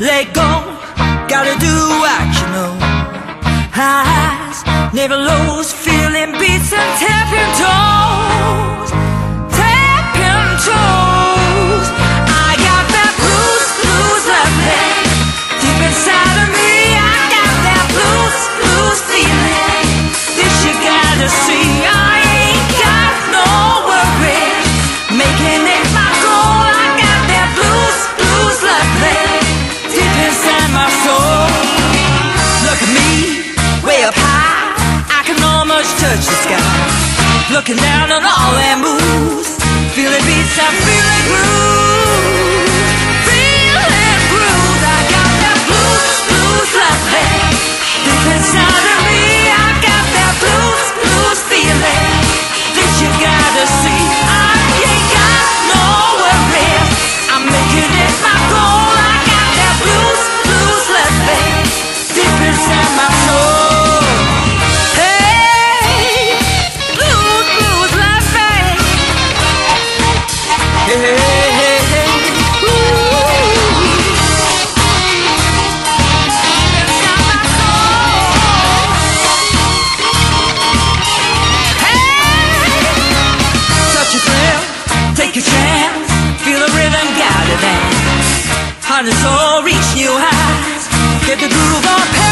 let go. Gotta do what you know. Highs, never lows, feeling beats and tapping toes. Touch the sky, Looking down on all their moves. Feel the beats, I feel it. heart and soul reach new heights. Get the groove on.